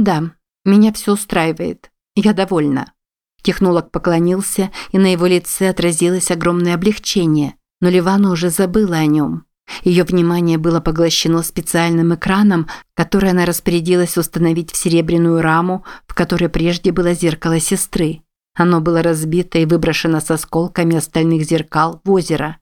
Да, меня все устраивает. Я довольна. Технолог поклонился, и на его лице отразилось огромное облегчение, но Ливана уже забыла о нем. Ее внимание было поглощено специальным экраном, который она распорядилась установить в серебряную раму, в которой прежде было зеркало сестры. Оно было разбито и выброшено с осколками остальных зеркал в озеро.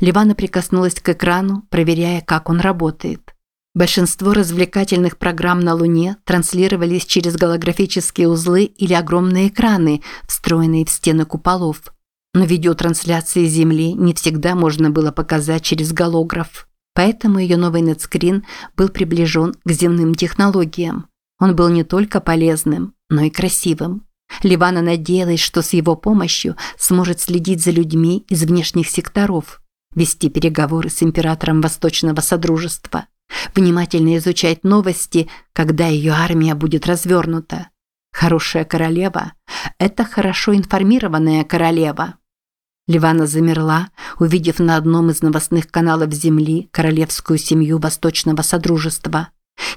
Ливана прикоснулась к экрану, проверяя, как он работает. Большинство развлекательных программ на Луне транслировались через голографические узлы или огромные экраны, встроенные в стены куполов. Но видеотрансляции Земли не всегда можно было показать через голограф. Поэтому ее новый нетскрин был приближен к земным технологиям. Он был не только полезным, но и красивым. Ливана надеялась, что с его помощью сможет следить за людьми из внешних секторов, вести переговоры с императором Восточного Содружества, внимательно изучать новости, когда ее армия будет развернута. Хорошая королева – это хорошо информированная королева. Ливана замерла, увидев на одном из новостных каналов Земли королевскую семью Восточного Содружества.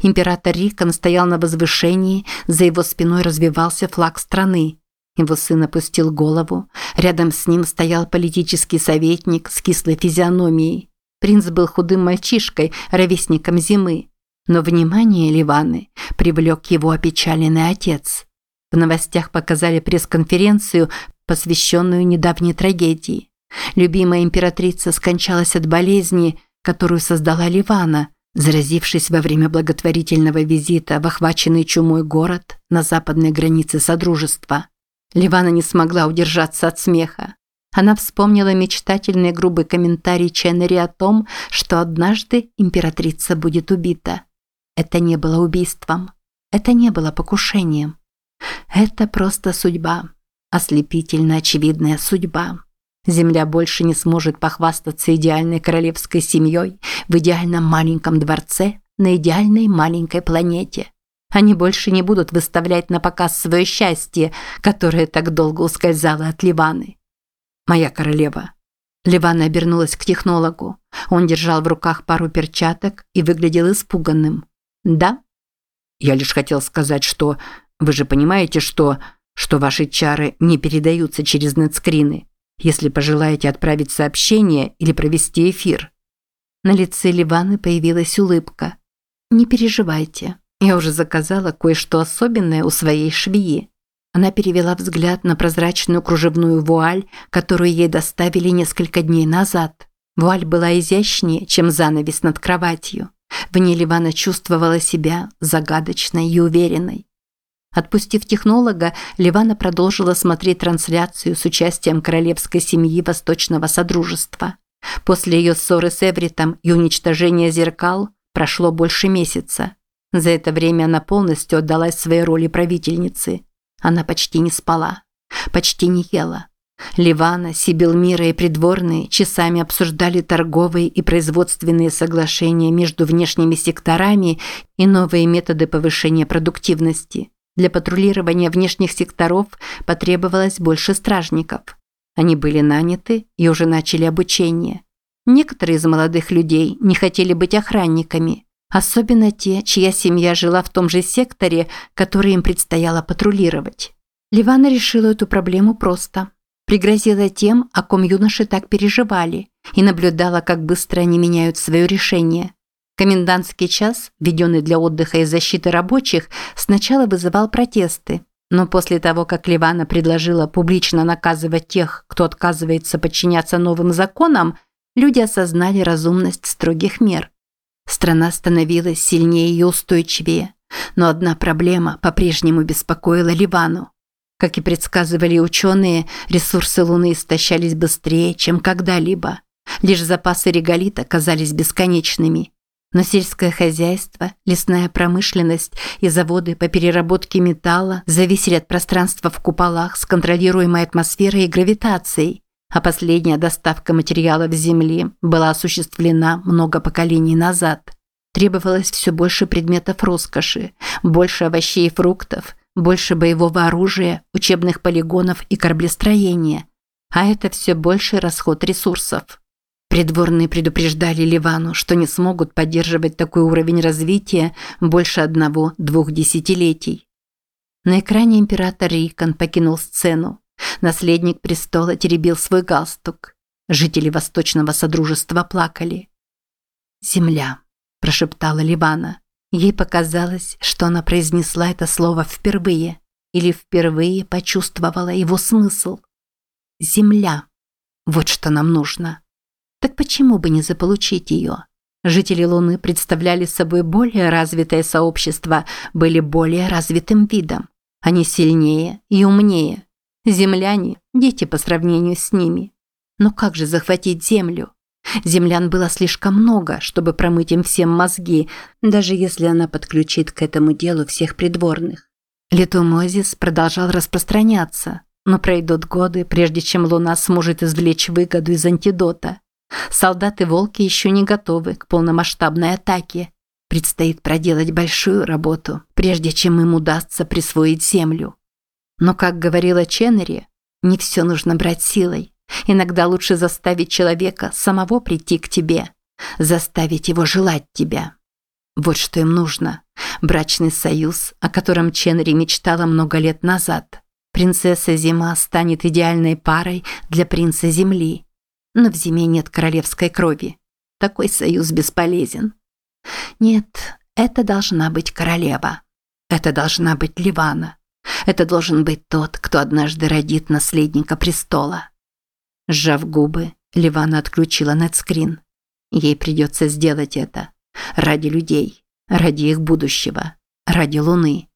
Император Рикон стоял на возвышении, за его спиной развивался флаг страны. Его сын опустил голову, рядом с ним стоял политический советник с кислой физиономией. Принц был худым мальчишкой, ровесником зимы. Но внимание Ливаны привлек его опечаленный отец. В новостях показали пресс-конференцию, посвященную недавней трагедии. Любимая императрица скончалась от болезни, которую создала Ливана, заразившись во время благотворительного визита в охваченный чумой город на западной границе Содружества. Ливана не смогла удержаться от смеха. Она вспомнила мечтательный грубый комментарий Ченнери о том, что однажды императрица будет убита. Это не было убийством. Это не было покушением. Это просто судьба. Ослепительно очевидная судьба. Земля больше не сможет похвастаться идеальной королевской семьей в идеальном маленьком дворце на идеальной маленькой планете. Они больше не будут выставлять на показ свое счастье, которое так долго ускользало от Ливаны. «Моя королева». Ливана обернулась к технологу. Он держал в руках пару перчаток и выглядел испуганным. «Да?» «Я лишь хотел сказать, что... Вы же понимаете, что что ваши чары не передаются через нетскрины, если пожелаете отправить сообщение или провести эфир. На лице Ливаны появилась улыбка. Не переживайте. Я уже заказала кое-что особенное у своей швеи. Она перевела взгляд на прозрачную кружевную вуаль, которую ей доставили несколько дней назад. Вуаль была изящнее, чем занавес над кроватью. В ней Ливана чувствовала себя загадочной и уверенной. Отпустив технолога, Ливана продолжила смотреть трансляцию с участием королевской семьи Восточного Содружества. После ее ссоры с Эвритом и уничтожения зеркал прошло больше месяца. За это время она полностью отдалась своей роли правительницы. Она почти не спала, почти не ела. Ливана, Сибилмира и придворные часами обсуждали торговые и производственные соглашения между внешними секторами и новые методы повышения продуктивности. Для патрулирования внешних секторов потребовалось больше стражников. Они были наняты и уже начали обучение. Некоторые из молодых людей не хотели быть охранниками, особенно те, чья семья жила в том же секторе, который им предстояло патрулировать. Ливана решила эту проблему просто. Пригрозила тем, о ком юноши так переживали, и наблюдала, как быстро они меняют свое решение. Комендантский час, введенный для отдыха и защиты рабочих, сначала вызывал протесты, но после того, как Ливана предложила публично наказывать тех, кто отказывается подчиняться новым законам, люди осознали разумность строгих мер. Страна становилась сильнее и устойчивее, но одна проблема по-прежнему беспокоила Ливану. Как и предсказывали ученые, ресурсы Луны истощались быстрее, чем когда-либо. Лишь запасы реголита казались бесконечными. Но сельское хозяйство, лесная промышленность и заводы по переработке металла зависели от пространства в куполах с контролируемой атмосферой и гравитацией, а последняя доставка материалов с Земли была осуществлена много поколений назад. Требовалось все больше предметов роскоши, больше овощей и фруктов, больше боевого оружия, учебных полигонов и кораблестроения. А это все больший расход ресурсов. Придворные предупреждали Ливану, что не смогут поддерживать такой уровень развития больше одного-двух десятилетий. На экране император Рикон покинул сцену. Наследник престола теребил свой галстук. Жители Восточного Содружества плакали. «Земля», – прошептала Ливана. Ей показалось, что она произнесла это слово впервые или впервые почувствовала его смысл. «Земля. Вот что нам нужно». Так почему бы не заполучить ее? Жители Луны представляли собой более развитое сообщество, были более развитым видом. Они сильнее и умнее. Земляне – дети по сравнению с ними. Но как же захватить Землю? Землян было слишком много, чтобы промыть им всем мозги, даже если она подключит к этому делу всех придворных. Летумозис продолжал распространяться, но пройдут годы, прежде чем Луна сможет извлечь выгоду из антидота. Солдаты-волки еще не готовы к полномасштабной атаке. Предстоит проделать большую работу, прежде чем им удастся присвоить землю. Но, как говорила Ченнери, не все нужно брать силой. Иногда лучше заставить человека самого прийти к тебе, заставить его желать тебя. Вот что им нужно. Брачный союз, о котором Ченнери мечтала много лет назад. Принцесса Зима станет идеальной парой для принца Земли но в зиме нет королевской крови. Такой союз бесполезен. Нет, это должна быть королева. Это должна быть Ливана. Это должен быть тот, кто однажды родит наследника престола. Сжав губы, Ливана отключила нетскрин. Ей придется сделать это. Ради людей, ради их будущего, ради Луны.